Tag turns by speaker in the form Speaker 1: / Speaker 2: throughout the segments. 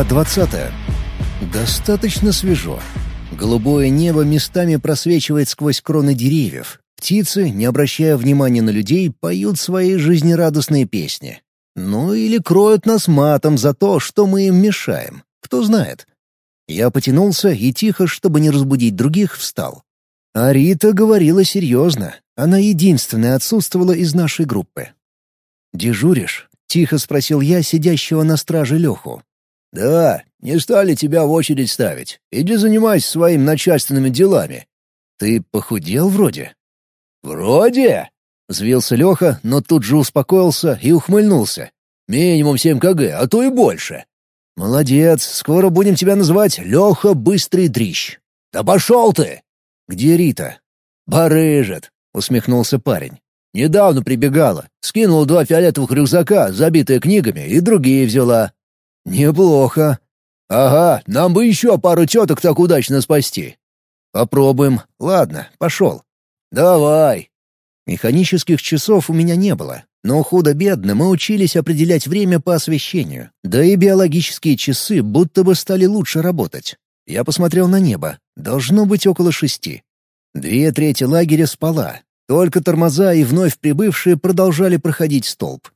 Speaker 1: Глава 20. Достаточно свежо. Голубое небо местами просвечивает сквозь кроны деревьев. Птицы, не обращая внимания на людей, поют свои жизнерадостные песни. Ну или кроют нас матом за то, что мы им мешаем. Кто знает. Я потянулся и тихо, чтобы не разбудить других, встал. А Рита говорила серьезно. Она единственная отсутствовала из нашей группы. «Дежуришь?» — тихо спросил я сидящего на страже Леху.
Speaker 2: «Да, не стали тебя в очередь ставить. Иди занимайся своими начальственными делами».
Speaker 1: «Ты похудел вроде?»
Speaker 2: «Вроде?» — взвился Леха, но тут же успокоился и ухмыльнулся. «Минимум семь кг, а то и больше».
Speaker 1: «Молодец, скоро будем тебя называть Леха Быстрый Дрищ».
Speaker 2: «Да пошел ты!»
Speaker 1: «Где Рита?»
Speaker 2: «Барыжит», — усмехнулся парень. «Недавно прибегала, скинула два фиолетовых рюкзака, забитые книгами, и другие взяла.
Speaker 1: «Неплохо».
Speaker 2: «Ага, нам бы еще пару теток так удачно спасти».
Speaker 1: «Попробуем. Ладно, пошел».
Speaker 2: «Давай».
Speaker 1: Механических часов у меня не было, но худо-бедно мы учились определять время по освещению, да и биологические часы будто бы стали лучше работать. Я посмотрел на небо. Должно быть около шести. Две трети лагеря спала. Только тормоза и вновь прибывшие продолжали проходить столб.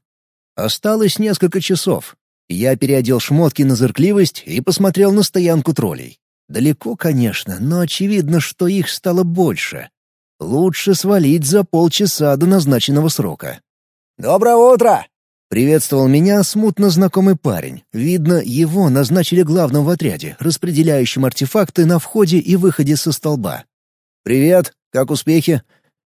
Speaker 1: Осталось несколько часов, я переодел шмотки на зыркливость и посмотрел на стоянку троллей. Далеко, конечно, но очевидно, что их стало больше. Лучше свалить за полчаса до назначенного срока.
Speaker 2: «Доброе утро!»
Speaker 1: — приветствовал меня смутно знакомый парень. Видно, его назначили главным в отряде, распределяющим артефакты на входе и выходе со столба.
Speaker 2: «Привет! Как успехи?»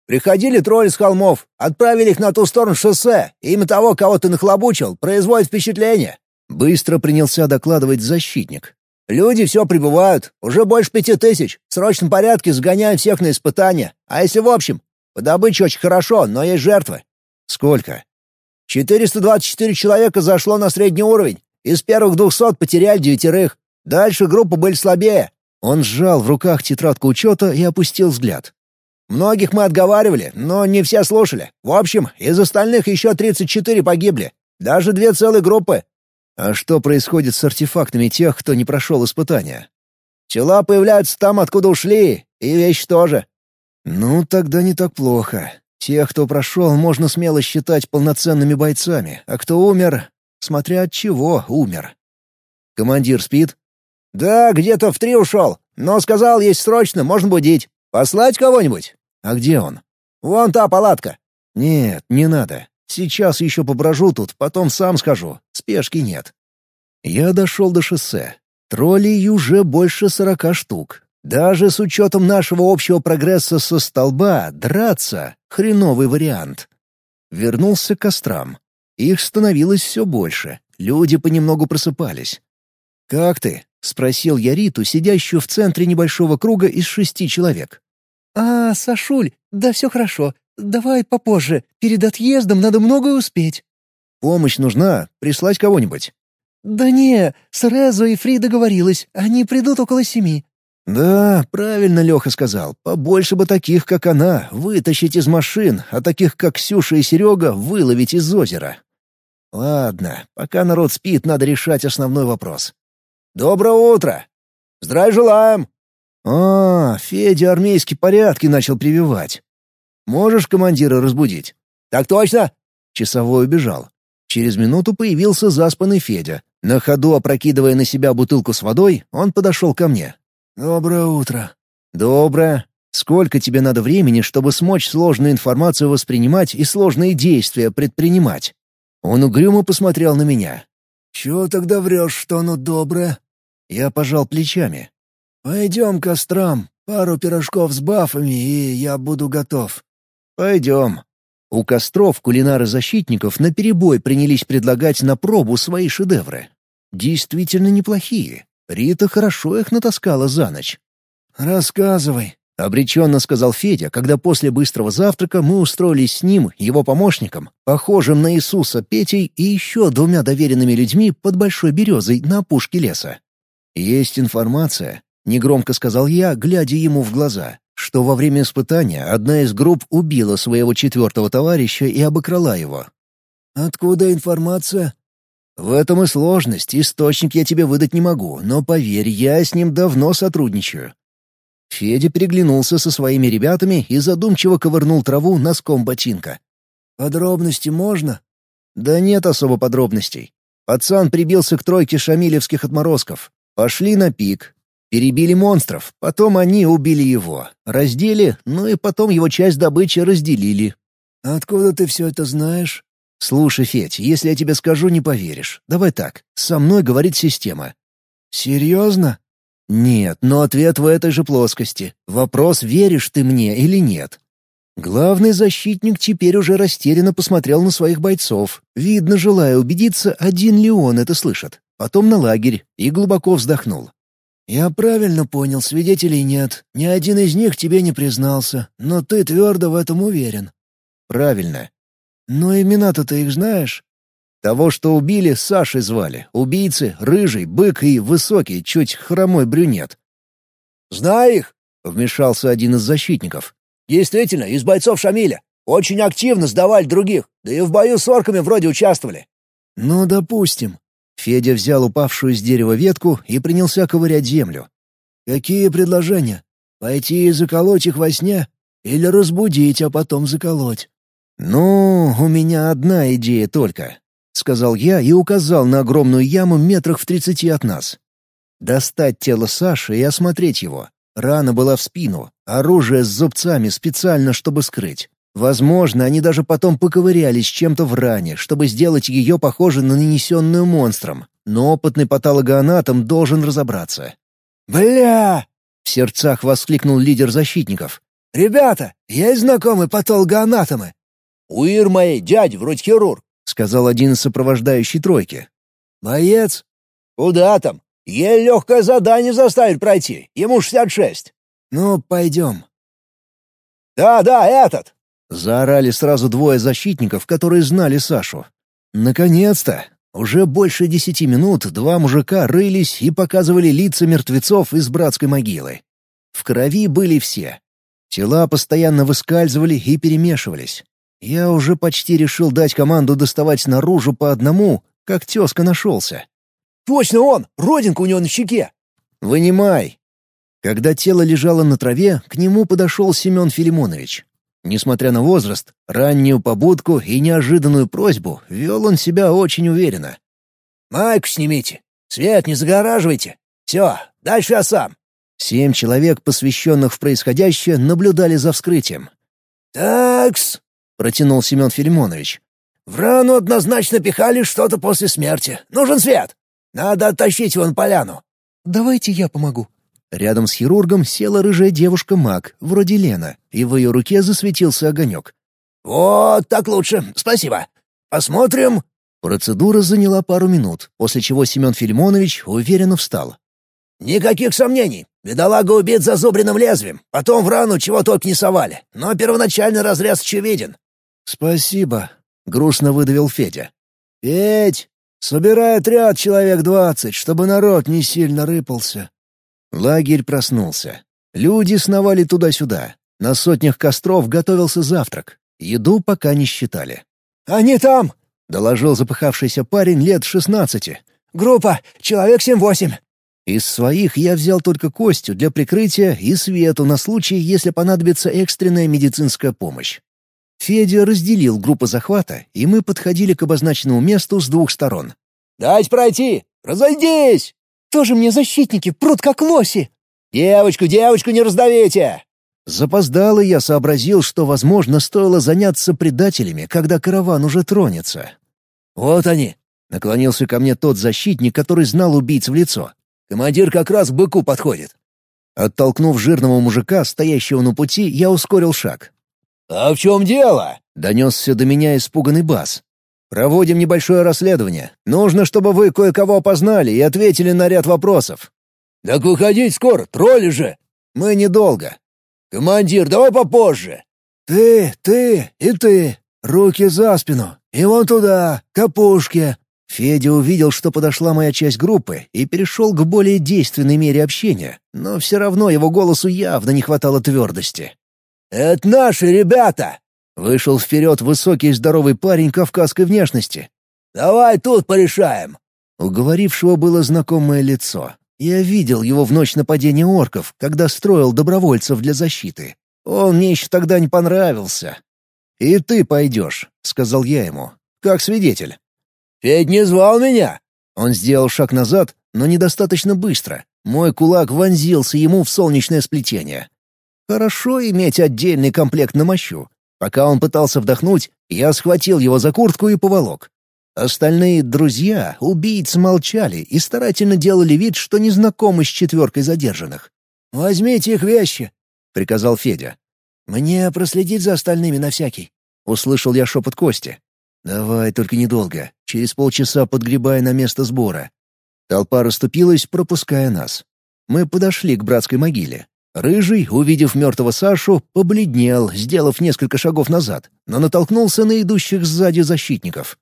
Speaker 2: «Приходили тролли с холмов, отправили их на ту сторону шоссе. Имя того, кого ты нахлобучил, производит впечатление.
Speaker 1: Быстро принялся докладывать защитник.
Speaker 2: «Люди все прибывают. Уже больше пяти тысяч. В срочном порядке сгоняем всех на испытания. А если в общем? По добыче очень хорошо, но есть жертвы».
Speaker 1: «Сколько?»
Speaker 2: «424 человека зашло на средний уровень. Из первых двухсот потеряли девятерых. Дальше группы были слабее».
Speaker 1: Он сжал в руках тетрадку учета и опустил взгляд.
Speaker 2: «Многих мы отговаривали, но не все слушали. В общем, из остальных еще 34 погибли. Даже две целые группы.
Speaker 1: А что происходит с артефактами тех, кто не прошел испытания?
Speaker 2: Тела появляются там, откуда ушли, и вещи тоже.
Speaker 1: Ну, тогда не так плохо. Тех, кто прошел, можно смело считать полноценными бойцами, а кто умер, смотря от чего умер. Командир спит?
Speaker 2: Да, где-то в три ушел, но сказал, есть срочно, можно будить. Послать кого-нибудь?
Speaker 1: А где он?
Speaker 2: Вон та палатка.
Speaker 1: Нет, не надо. Сейчас еще поброжу тут, потом сам скажу. Спешки нет. Я дошел до шоссе. Троллей уже больше сорока штук. Даже с учетом нашего общего прогресса со столба, драться — хреновый вариант. Вернулся к кострам. Их становилось все больше. Люди понемногу просыпались. «Как ты?» — спросил я Риту, сидящую в центре небольшого круга из шести человек.
Speaker 3: «А, Сашуль, да все хорошо. «Давай попозже. Перед отъездом надо многое успеть».
Speaker 1: «Помощь нужна. Прислать кого-нибудь».
Speaker 3: «Да не, с Резо и Фри договорилась. Они придут около семи».
Speaker 1: «Да, правильно Леха сказал. Побольше бы таких, как она, вытащить из машин, а таких, как Ксюша и Серега, выловить из озера». «Ладно, пока народ спит, надо решать основной вопрос».
Speaker 2: «Доброе утро! Здравия желаем!»
Speaker 1: «А, Федя армейские порядки начал прививать. Можешь командира разбудить?»
Speaker 2: «Так точно!»
Speaker 1: Часовой убежал. Через минуту появился заспанный Федя. На ходу опрокидывая на себя бутылку с водой, он подошел ко мне.
Speaker 2: «Доброе утро».
Speaker 1: «Доброе. Сколько тебе надо времени, чтобы смочь сложную информацию воспринимать и сложные действия предпринимать?» Он угрюмо посмотрел на меня.
Speaker 2: «Чего тогда врешь, что оно доброе?»
Speaker 1: Я пожал плечами.
Speaker 2: «Пойдем к кострам. Пару пирожков с бафами, и я буду готов.
Speaker 1: «Пойдем». У костров кулинары-защитников наперебой принялись предлагать на пробу свои шедевры. Действительно неплохие. Рита хорошо их натаскала за ночь.
Speaker 2: «Рассказывай», —
Speaker 1: обреченно сказал Федя, когда после быстрого завтрака мы устроились с ним, его помощником, похожим на Иисуса Петей и еще двумя доверенными людьми под большой березой на опушке леса. «Есть информация», — негромко сказал я, глядя ему в глаза, что во время испытания одна из групп убила своего четвертого товарища и обокрала его.
Speaker 2: «Откуда информация?»
Speaker 1: В этом и сложность, источник я тебе выдать не могу, но поверь, я с ним давно сотрудничаю». Федя переглянулся со своими ребятами и задумчиво ковырнул траву носком ботинка.
Speaker 2: «Подробности можно?»
Speaker 1: «Да нет особо подробностей. Пацан прибился к тройке шамилевских отморозков. Пошли на пик. Перебили монстров, потом они убили его. Раздели, ну и потом его часть добычи разделили.
Speaker 2: «Откуда ты все это знаешь?»
Speaker 1: «Слушай, Федь, если я тебе скажу, не поверишь. Давай так, со мной говорит система».
Speaker 2: «Серьезно?»
Speaker 1: «Нет, но ответ в этой же плоскости. Вопрос, веришь ты мне или нет». Главный защитник теперь уже растерянно посмотрел на своих бойцов, видно, желая убедиться, один ли он это слышит. Потом на лагерь и глубоко вздохнул.
Speaker 2: «Я правильно понял, свидетелей нет. Ни один из них тебе не признался, но ты твердо в этом уверен».
Speaker 1: «Правильно.
Speaker 2: Но имена-то ты их знаешь?»
Speaker 1: Того, что убили, Сашей звали. Убийцы — рыжий, бык и высокий, чуть хромой брюнет.
Speaker 2: «Знаю их!»
Speaker 1: — вмешался один из защитников.
Speaker 2: «Действительно, из бойцов Шамиля. Очень активно сдавали других, да и в бою с орками вроде участвовали».
Speaker 1: «Ну, допустим». Федя взял упавшую с дерева ветку и принялся ковырять землю.
Speaker 2: «Какие предложения? Пойти и заколоть их во сне? Или разбудить, а потом заколоть?»
Speaker 1: «Ну, у меня одна идея только», — сказал я и указал на огромную яму метрах в тридцати от нас. «Достать тело Саши и осмотреть его. Рана была в спину, оружие с зубцами специально, чтобы скрыть. Возможно, они даже потом поковырялись чем-то в ране, чтобы сделать ее похожей на нанесенную монстром. Но опытный патологоанатом должен разобраться.
Speaker 2: «Бля!»
Speaker 1: — в сердцах воскликнул лидер защитников.
Speaker 2: «Ребята, есть знакомые патологоанатомы?
Speaker 4: «У Ир моей дядь вроде хирург», —
Speaker 1: сказал один из сопровождающей тройки.
Speaker 2: «Боец?»
Speaker 4: «Куда там? Ей легкое задание заставить пройти. Ему шестьдесят шесть».
Speaker 2: «Ну, пойдем».
Speaker 4: «Да, да, этот!»
Speaker 1: — заорали сразу двое защитников, которые знали Сашу. «Наконец-то!» Уже больше десяти минут два мужика рылись и показывали лица мертвецов из братской могилы. В крови были все. Тела постоянно выскальзывали и перемешивались. Я уже почти решил дать команду доставать наружу по одному, как тезка нашелся.
Speaker 4: «Точно он! Родинка у него на щеке!»
Speaker 1: «Вынимай!» Когда тело лежало на траве, к нему подошел Семен Филимонович. Несмотря на возраст, раннюю побудку и неожиданную просьбу, вел он себя очень уверенно.
Speaker 4: «Майку снимите! Свет не загораживайте! Все, дальше я сам!»
Speaker 1: Семь человек, посвященных в происходящее, наблюдали за вскрытием.
Speaker 4: «Такс!» — протянул Семен Филимонович. «В рану однозначно пихали что-то после смерти. Нужен свет! Надо оттащить на поляну!»
Speaker 3: «Давайте я помогу».
Speaker 1: Рядом с хирургом села рыжая девушка-маг, вроде Лена, и в ее руке засветился огонек.
Speaker 4: «Вот так лучше, спасибо. Посмотрим».
Speaker 1: Процедура заняла пару минут, после чего Семен Филимонович уверенно встал.
Speaker 4: «Никаких сомнений. Бедолага убит зазубренным лезвием. Потом в рану чего только не совали. Но первоначальный разрез очевиден.
Speaker 2: «Спасибо», —
Speaker 1: грустно выдавил Федя.
Speaker 2: «Петь, собирай отряд человек двадцать, чтобы народ не сильно рыпался».
Speaker 1: Лагерь проснулся. Люди сновали туда-сюда. На сотнях костров готовился завтрак. Еду пока не считали.
Speaker 4: «Они там!»
Speaker 1: — доложил запыхавшийся парень лет шестнадцати.
Speaker 4: «Группа, человек семь-восемь».
Speaker 1: Из своих я взял только Костю для прикрытия и Свету на случай, если понадобится экстренная медицинская помощь. Федя разделил группу захвата, и мы подходили к обозначенному месту с двух сторон.
Speaker 4: «Дать пройти! Разойдись!»
Speaker 3: «Тоже мне защитники, прут как лоси!»
Speaker 4: «Девочку, девочку не раздавите!»
Speaker 1: Запоздало я сообразил, что, возможно, стоило заняться предателями, когда караван уже тронется.
Speaker 4: «Вот они!»
Speaker 1: — наклонился ко мне тот защитник, который знал убийц в лицо.
Speaker 4: «Командир как раз к быку подходит».
Speaker 1: Оттолкнув жирного мужика, стоящего на пути, я ускорил шаг.
Speaker 4: «А в чем дело?»
Speaker 1: — донесся до меня испуганный бас. «Проводим небольшое расследование. Нужно, чтобы вы кое-кого опознали и ответили на ряд вопросов».
Speaker 4: «Так выходить скоро, тролли же!»
Speaker 1: «Мы недолго».
Speaker 4: «Командир, давай попозже!»
Speaker 2: «Ты, ты и ты! Руки за спину! И вон туда, к опушке!»
Speaker 1: Федя увидел, что подошла моя часть группы, и перешел к более действенной мере общения, но все равно его голосу явно не хватало твердости.
Speaker 4: «Это наши ребята!»
Speaker 1: Вышел вперед высокий и здоровый парень кавказской внешности.
Speaker 2: Давай тут порешаем».
Speaker 1: У говорившего было знакомое лицо. Я видел его в ночь нападения орков, когда строил добровольцев для защиты. Он мне еще тогда не понравился. «И ты пойдешь», — сказал я ему, — «как свидетель».
Speaker 2: «Федь не звал меня?»
Speaker 1: Он сделал шаг назад, но недостаточно быстро. Мой кулак вонзился ему в солнечное сплетение. Хорошо иметь отдельный комплект на мощу. Пока он пытался вдохнуть, я схватил его за куртку и поволок. Остальные друзья, убийцы молчали и старательно делали вид, что не знакомы с четверкой задержанных.
Speaker 2: «Возьмите их вещи», — приказал Федя.
Speaker 3: «Мне проследить за остальными на всякий», —
Speaker 1: услышал я шепот Кости. «Давай, только недолго. Через полчаса подгребай на место сбора». Толпа расступилась, пропуская нас. Мы подошли к братской могиле. Рыжий, увидев мертвого Сашу, побледнел, сделав несколько шагов назад, но натолкнулся на идущих сзади защитников.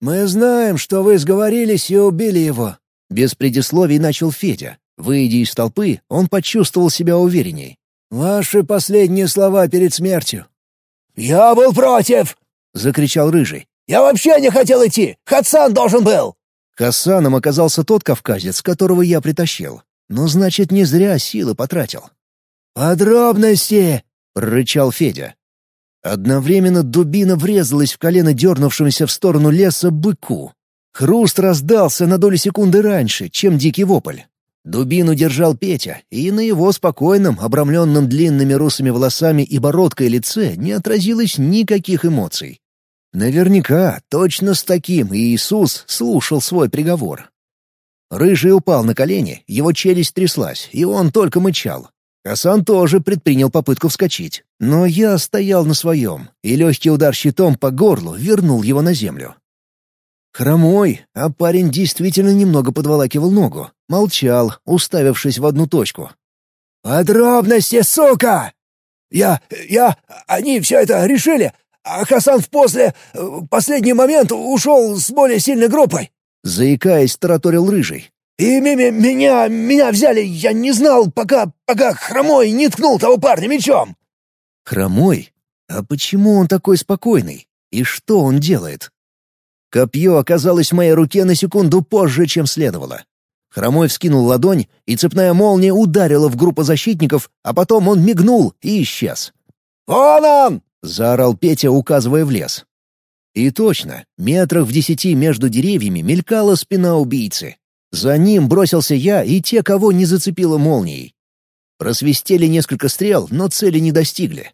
Speaker 2: «Мы знаем, что вы сговорились и убили его», —
Speaker 1: без предисловий начал Федя. Выйдя из толпы, он почувствовал себя уверенней.
Speaker 2: «Ваши последние слова перед смертью». «Я был против!» — закричал Рыжий. Я вообще не хотел идти! Хасан должен был!»
Speaker 1: Хасаном оказался тот кавказец, которого я притащил. Но значит, не зря силы потратил.
Speaker 2: «Подробности!» — прорычал Федя.
Speaker 1: Одновременно дубина врезалась в колено дернувшемуся в сторону леса быку. Хруст раздался на долю секунды раньше, чем дикий вопль. Дубину держал Петя, и на его спокойном, обрамленном длинными русыми волосами и бородкой лице не отразилось никаких эмоций. Наверняка точно с таким Иисус слушал свой приговор. Рыжий упал на колени, его челюсть тряслась, и он только мычал. Хасан тоже предпринял попытку вскочить, но я стоял на своем, и легкий удар щитом по горлу вернул его на землю. Хромой, а парень действительно немного подволакивал ногу, молчал, уставившись в одну точку.
Speaker 2: «Подробности, сука! Я... я... они все это решили, а Хасан в после... Последний момент ушел с более сильной группой!»
Speaker 1: Заикаясь, тараторил Рыжий.
Speaker 2: «И меня... меня взяли, я не знал, пока... пока Хромой не ткнул того парня мечом!»
Speaker 1: «Хромой? А почему он такой спокойный? И что он делает?» Копье оказалось в моей руке на секунду позже, чем следовало. Хромой вскинул ладонь, и цепная молния ударила в группу защитников, а потом он мигнул и исчез.
Speaker 2: «Вон он!»
Speaker 1: — заорал Петя, указывая в лес. И точно, метрах в десяти между деревьями мелькала спина убийцы. За ним бросился я и те, кого не зацепило молнией. Просвистели несколько стрел, но цели не достигли.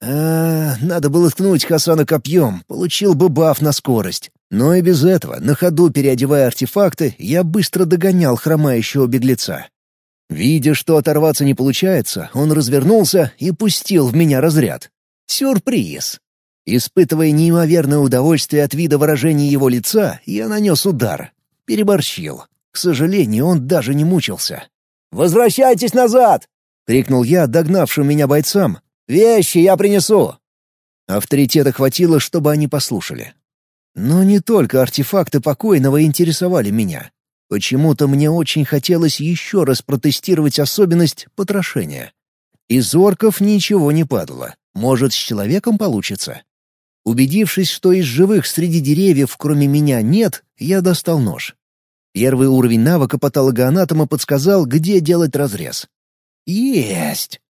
Speaker 1: А, надо было ткнуть Хасана копьем, получил бы баф на скорость. Но и без этого, на ходу переодевая артефакты, я быстро догонял хромающего беглеца. Видя, что оторваться не получается, он развернулся и пустил в меня разряд. Сюрприз! Испытывая неимоверное удовольствие от вида выражения его лица, я нанес удар. Переборщил. К сожалению, он даже не мучился.
Speaker 2: «Возвращайтесь назад!»
Speaker 1: — крикнул я догнавшим меня бойцам. «Вещи я принесу!» Авторитета хватило, чтобы они послушали. Но не только артефакты покойного интересовали меня. Почему-то мне очень хотелось еще раз протестировать особенность потрошения. Из орков ничего не падало. Может, с человеком получится? Убедившись, что из живых среди деревьев, кроме меня, нет, я достал нож. Первый уровень навыка патологоанатома подсказал, где делать разрез. Есть!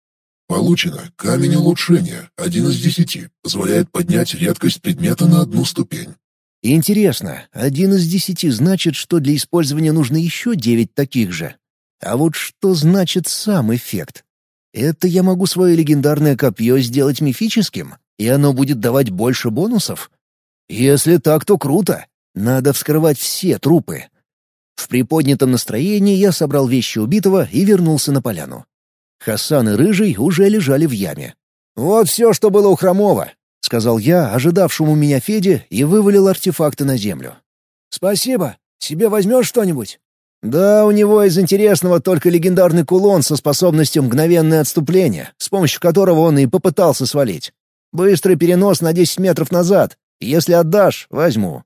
Speaker 5: Получено. Камень улучшения. Один из десяти. Позволяет поднять редкость предмета на одну ступень.
Speaker 1: Интересно, один из десяти значит, что для использования нужно еще девять таких же. А вот что значит сам эффект? Это я могу свое легендарное копье сделать мифическим, и оно будет давать больше бонусов? Если так, то круто. Надо вскрывать все трупы. В приподнятом настроении я собрал вещи убитого и вернулся на поляну. Хасан и Рыжий уже лежали в яме. «Вот все, что было у Хромова», — сказал я, ожидавшему меня Феде, и вывалил артефакты на землю.
Speaker 2: «Спасибо. Себе возьмешь что-нибудь?»
Speaker 1: Да, у него из интересного только легендарный кулон со способностью мгновенное отступление, с помощью которого он и попытался свалить. Быстрый перенос на 10 метров назад. Если отдашь, возьму.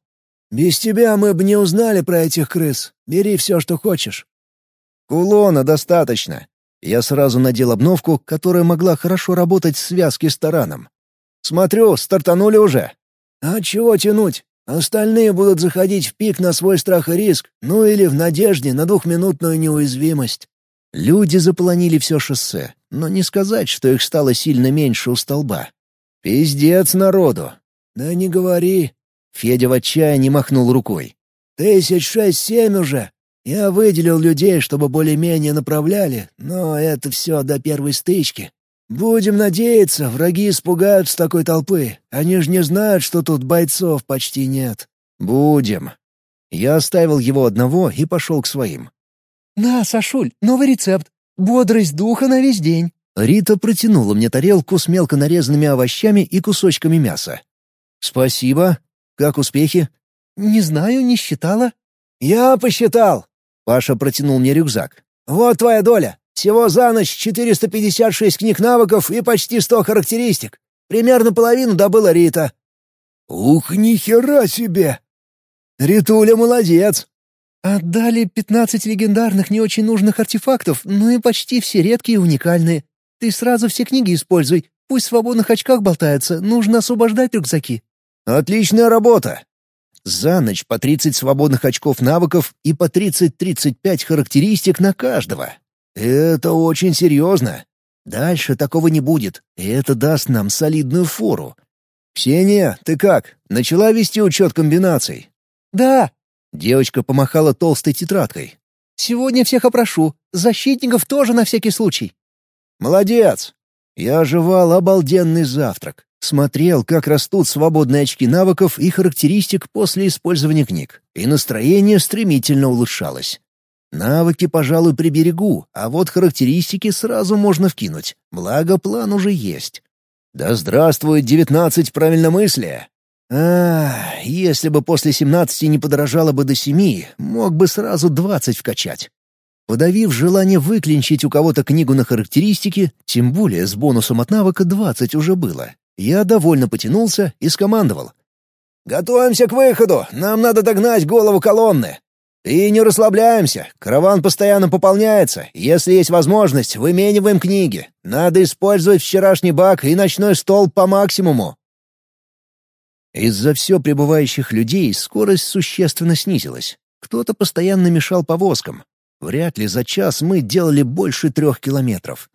Speaker 2: Без тебя мы бы не узнали про этих крыс. Бери все, что хочешь.
Speaker 1: Кулона достаточно. Я сразу надел обновку, которая могла хорошо работать в связке с тараном. Смотрю, стартанули уже.
Speaker 2: А чего тянуть? Остальные будут заходить в пик на свой страх и риск, ну или в надежде на двухминутную неуязвимость».
Speaker 1: Люди заполонили все шоссе, но не сказать, что их стало сильно меньше у столба. «Пиздец народу!»
Speaker 2: «Да не говори!»
Speaker 1: Федя в отчаянии махнул рукой.
Speaker 2: «Тысяч шесть-семь уже. Я выделил людей, чтобы более-менее направляли, но это все до первой стычки. Будем надеяться, враги испугаются такой толпы. Они же не знают, что тут бойцов почти нет».
Speaker 1: «Будем». Я оставил его одного и пошел к своим.
Speaker 3: «На, Сашуль, новый рецепт. Бодрость духа на весь день».
Speaker 1: Рита протянула мне тарелку с мелко нарезанными овощами и кусочками мяса. «Спасибо. Как успехи?»
Speaker 3: «Не знаю, не считала».
Speaker 2: «Я посчитал».
Speaker 1: Паша протянул мне рюкзак.
Speaker 2: «Вот твоя доля. Всего за ночь 456 книг навыков и почти 100 характеристик. Примерно половину добыла Рита».
Speaker 4: «Ух, нихера себе!»
Speaker 2: «Ритуля молодец!»
Speaker 3: «Отдали 15 легендарных не очень нужных артефактов, но и почти все редкие и уникальные. Ты сразу все книги используй, пусть в свободных очках болтаются, нужно освобождать рюкзаки».
Speaker 1: «Отличная работа!» За ночь по 30 свободных очков навыков и по 30-35 характеристик на каждого. Это очень серьезно. Дальше такого не будет, и это даст нам солидную фору. «Ксения, ты как? Начала вести учет комбинаций?»
Speaker 3: «Да».
Speaker 1: Девочка помахала толстой тетрадкой.
Speaker 3: «Сегодня всех опрошу. Защитников тоже на всякий случай».
Speaker 1: «Молодец!» Я оживал обалденный завтрак. Смотрел, как растут свободные очки навыков и характеристик после использования книг, и настроение стремительно улучшалось. Навыки, пожалуй, приберегу, а вот характеристики сразу можно вкинуть, благо план уже есть. Да здравствует девятнадцать правильномыслия! А, если бы после семнадцати не подорожало бы до семи, мог бы сразу двадцать вкачать. Подавив желание выклинчить у кого-то книгу на характеристики, тем более с бонусом от навыка двадцать уже было, я довольно потянулся и скомандовал. «Готовимся к выходу! Нам надо догнать голову колонны!» И не расслабляемся. Караван постоянно пополняется. Если есть возможность, вымениваем книги. Надо использовать вчерашний бак и ночной стол по максимуму. Из-за все прибывающих людей скорость существенно снизилась. Кто-то постоянно мешал повозкам. Вряд ли за час мы делали больше трех километров.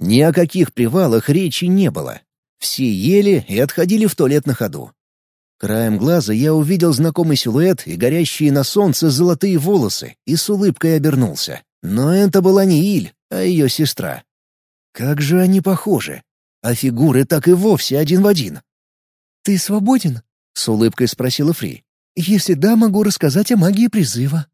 Speaker 1: Ни о каких привалах речи не было. Все ели и отходили в туалет на ходу. Краем глаза я увидел знакомый силуэт и горящие на солнце золотые волосы и с улыбкой обернулся. Но это была не Иль, а ее сестра. Как же они похожи. А фигуры так и вовсе один в один.
Speaker 3: «Ты свободен?» — с улыбкой спросила Фри. «Если да, могу рассказать о магии призыва».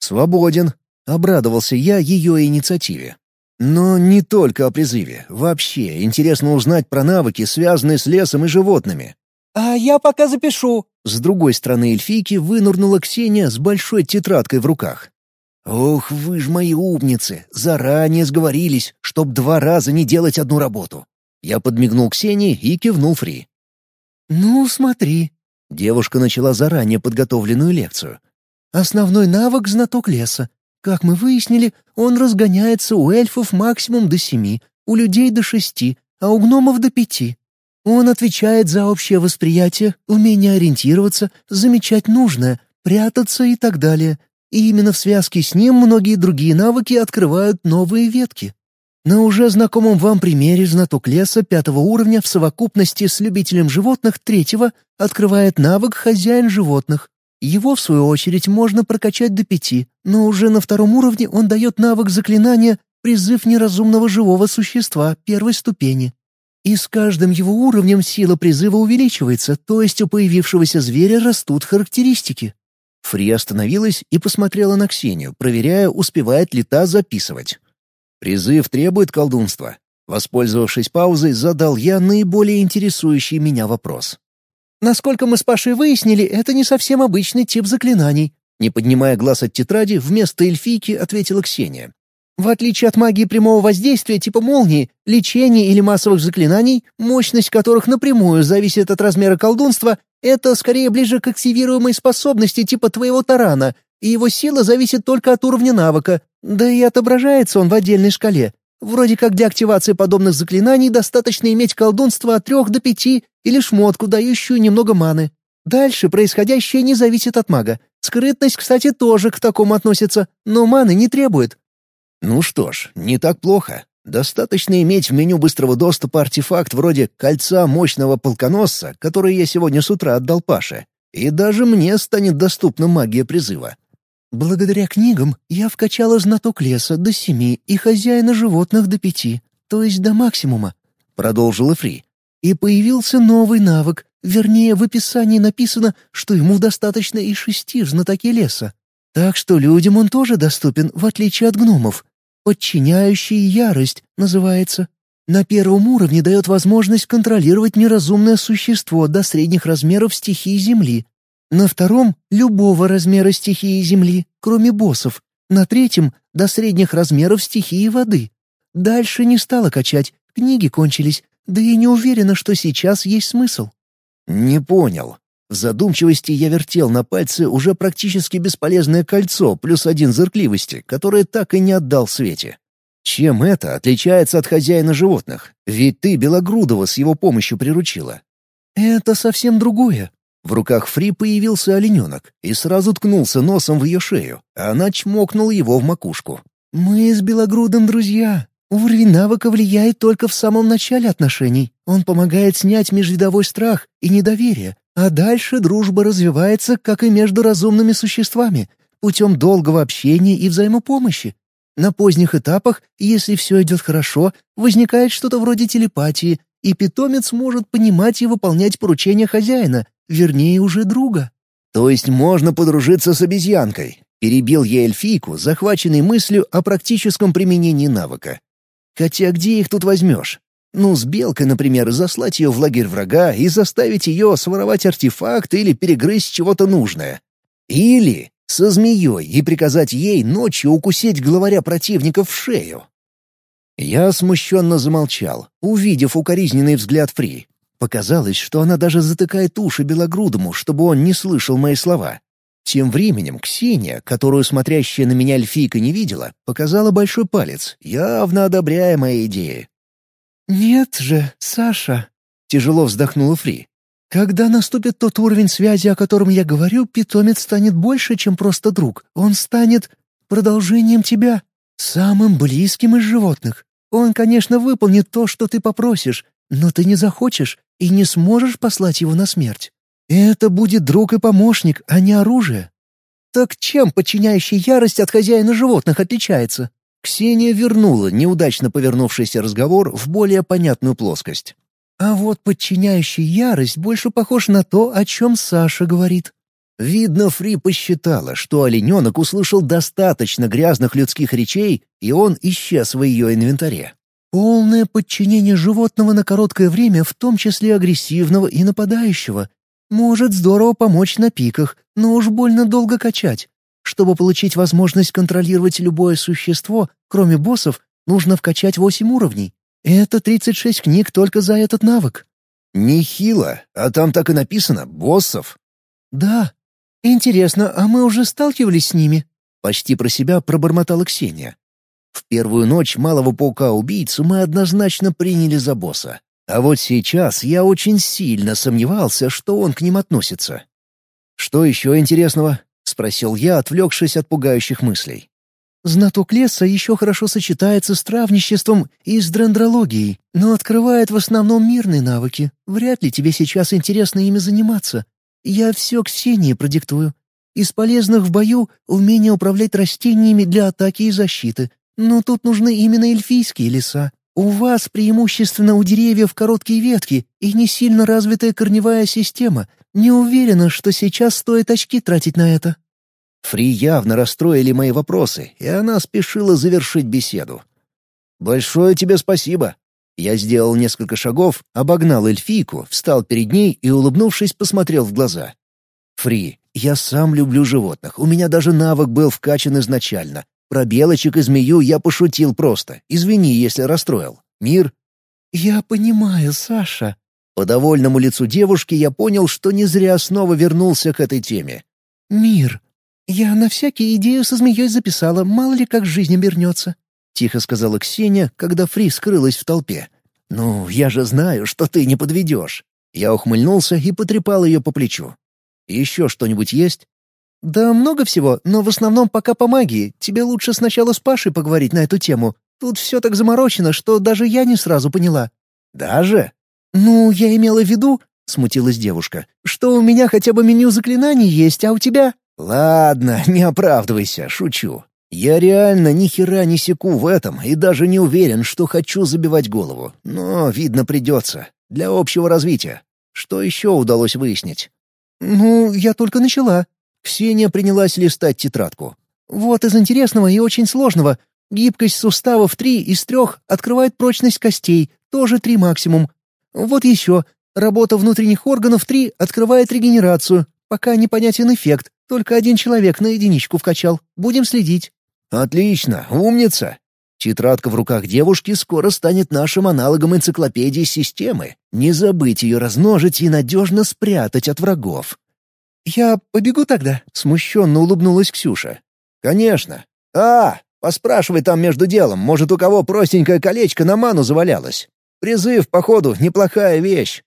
Speaker 1: «Свободен», — обрадовался я ее инициативе. Но не только о призыве. Вообще, интересно узнать про навыки, связанные с лесом и животными.
Speaker 3: «А я пока запишу».
Speaker 1: С другой стороны эльфийки вынурнула Ксения с большой тетрадкой в руках. «Ох, вы ж мои умницы! Заранее сговорились, чтоб два раза не делать одну работу». Я подмигнул Ксении и кивнул Фри.
Speaker 3: «Ну, смотри».
Speaker 1: Девушка начала заранее подготовленную лекцию.
Speaker 3: «Основной навык — знаток леса. Как мы выяснили, он разгоняется у эльфов максимум до семи, у людей до шести, а у гномов до пяти. Он отвечает за общее восприятие, умение ориентироваться, замечать нужное, прятаться и так далее. И именно в связке с ним многие другие навыки открывают новые ветки. На уже знакомом вам примере знаток леса пятого уровня в совокупности с любителем животных третьего открывает навык «Хозяин животных». Его, в свою очередь, можно прокачать до пяти, но уже на втором уровне он дает навык заклинания «Призыв неразумного живого существа» первой ступени. И с каждым его уровнем сила призыва увеличивается, то есть у появившегося зверя растут характеристики.
Speaker 1: Фри остановилась и посмотрела на Ксению, проверяя, успевает ли та записывать. Призыв требует колдунства. Воспользовавшись паузой, задал я наиболее интересующий меня вопрос.
Speaker 3: Насколько мы с Пашей выяснили, это не совсем обычный тип заклинаний.
Speaker 1: Не поднимая глаз от тетради, вместо эльфийки ответила Ксения.
Speaker 3: В отличие от магии прямого воздействия типа молнии, лечения или массовых заклинаний, мощность которых напрямую зависит от размера колдунства, это скорее ближе к активируемой способности типа твоего тарана, и его сила зависит только от уровня навыка, да и отображается он в отдельной шкале. Вроде как для активации подобных заклинаний достаточно иметь колдунство от трех до пяти или шмотку, дающую немного маны. Дальше происходящее не зависит от мага. Скрытность, кстати, тоже к такому относится, но маны не требует.
Speaker 1: Ну что ж, не так плохо. Достаточно иметь в меню быстрого доступа артефакт вроде кольца мощного полконосца, который я сегодня с утра отдал Паше. И даже мне станет доступна магия призыва.
Speaker 3: Благодаря книгам я вкачала знаток леса до семи и хозяина животных до пяти, то есть до максимума, — продолжила Фри. И появился новый навык, вернее, в описании написано, что ему достаточно и шести в знатоке леса. Так что людям он тоже доступен, в отличие от гномов. «Подчиняющий ярость» называется. На первом уровне дает возможность контролировать неразумное существо до средних размеров стихии Земли. На втором — любого размера стихии Земли, кроме боссов. На третьем — до средних размеров стихии воды. Дальше не стало качать, книги кончились, да и не уверена, что сейчас есть смысл.
Speaker 1: «Не понял», в задумчивости я вертел на пальце уже практически бесполезное кольцо плюс один зыркливости, которое так и не отдал Свете. Чем это отличается от хозяина животных? Ведь ты Белогрудова с его помощью приручила.
Speaker 3: Это совсем другое.
Speaker 1: В руках Фри появился олененок и сразу ткнулся носом в ее шею, а она чмокнула его в макушку.
Speaker 3: «Мы с Белогрудом друзья. Уровень навыка влияет только в самом начале отношений. Он помогает снять межвидовой страх и недоверие, а дальше дружба развивается, как и между разумными существами, путем долгого общения и взаимопомощи. На поздних этапах, если все идет хорошо, возникает что-то вроде телепатии, и питомец может понимать и выполнять поручения хозяина, вернее, уже друга.
Speaker 1: То есть можно подружиться с обезьянкой. Перебил я эльфийку, захваченный мыслью о практическом применении навыка. Хотя где их тут возьмешь? Ну, с белкой, например, заслать ее в лагерь врага и заставить ее своровать артефакт или перегрызть чего-то нужное. Или со змеей и приказать ей ночью укусить главаря противника в шею. Я смущенно замолчал, увидев укоризненный взгляд Фри. Показалось, что она даже затыкает уши Белогрудому, чтобы он не слышал мои слова. Тем временем Ксения, которую смотрящая на меня эльфийка не видела, показала большой палец, явно одобряя мои идеи.
Speaker 3: «Нет же, Саша!» — тяжело вздохнула Фри. «Когда наступит тот уровень связи, о котором я говорю, питомец станет больше, чем просто друг. Он станет продолжением тебя, самым близким из животных. Он, конечно, выполнит то, что ты попросишь, но ты не захочешь и не сможешь послать его на смерть. Это будет друг и помощник, а не оружие. Так чем подчиняющий ярость от хозяина животных отличается? Ксения вернула неудачно повернувшийся разговор в более понятную плоскость. А вот подчиняющий ярость больше похож на то, о чем Саша говорит.
Speaker 1: Видно, Фри посчитала, что олененок услышал достаточно грязных людских речей, и он исчез в ее инвентаре.
Speaker 3: Полное подчинение животного на короткое время, в том числе агрессивного и нападающего, может здорово помочь на пиках, но уж больно долго качать. Чтобы получить возможность контролировать любое существо, кроме боссов, нужно вкачать восемь уровней. Это 36 книг только за этот навык.
Speaker 1: Нехило, а там так и написано «боссов».
Speaker 3: Да. Интересно, а мы уже сталкивались с ними? Почти про себя пробормотала Ксения.
Speaker 1: В первую ночь малого паука-убийцу мы однозначно приняли за босса. А вот сейчас я очень сильно сомневался, что он к ним относится. Что еще интересного? — спросил я, отвлекшись от пугающих мыслей.
Speaker 3: «Знаток леса еще хорошо сочетается с травничеством и с дендрологией, но открывает в основном мирные навыки. Вряд ли тебе сейчас интересно ими заниматься. Я все Ксении продиктую. Из полезных в бою — умение управлять растениями для атаки и защиты. Но тут нужны именно эльфийские леса. У вас преимущественно у деревьев короткие ветки и не сильно развитая корневая система. Не уверена, что сейчас стоит очки тратить на это».
Speaker 1: Фри явно расстроили мои вопросы, и она спешила завершить беседу. «Большое тебе спасибо». Я сделал несколько шагов, обогнал эльфийку, встал перед ней и, улыбнувшись, посмотрел в глаза. «Фри, я сам люблю животных, у меня даже навык был вкачан изначально, про белочек и змею я пошутил просто. Извини, если расстроил. Мир?»
Speaker 3: «Я понимаю, Саша».
Speaker 1: По довольному лицу девушки я понял, что не зря снова вернулся к этой теме.
Speaker 3: «Мир. Я на всякие идею со змеей записала, мало ли как жизнь обернется», — тихо сказала Ксения, когда Фри скрылась в толпе.
Speaker 1: «Ну, я же знаю, что ты не подведешь». Я ухмыльнулся и потрепал ее по плечу. Еще что-нибудь есть?»
Speaker 3: «Да много всего, но в основном пока по магии. Тебе лучше сначала с Пашей поговорить на эту тему. Тут все так заморочено, что даже я не сразу поняла».
Speaker 1: «Даже?»
Speaker 3: «Ну, я имела в виду...» — смутилась девушка. «Что у меня хотя бы меню заклинаний есть, а у тебя...»
Speaker 1: «Ладно, не оправдывайся, шучу. Я реально ни хера не секу в этом и даже не уверен, что хочу забивать голову. Но, видно, придется. Для общего развития. Что еще удалось выяснить?»
Speaker 3: «Ну, я только начала».
Speaker 1: Ксения принялась листать тетрадку.
Speaker 3: «Вот из интересного и очень сложного. Гибкость суставов три из трех открывает прочность костей, тоже три максимум. Вот еще. Работа внутренних органов три открывает регенерацию. Пока непонятен эффект, только один человек на единичку вкачал. Будем следить».
Speaker 1: «Отлично, умница!» Тетрадка в руках девушки скоро станет нашим аналогом энциклопедии системы. Не забыть ее размножить и надежно спрятать от врагов.
Speaker 3: «Я побегу тогда?» — смущенно улыбнулась Ксюша.
Speaker 1: «Конечно. А, поспрашивай там между делом, может, у кого простенькое колечко на ману завалялось. Призыв, походу, неплохая вещь.